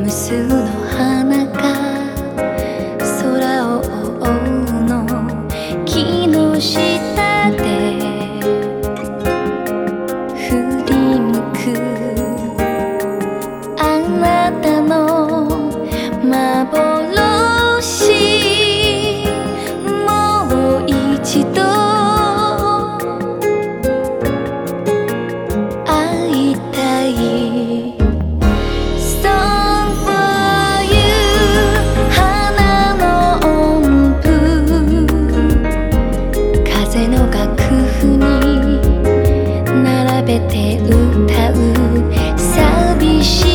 無数の花て歌う。寂しい。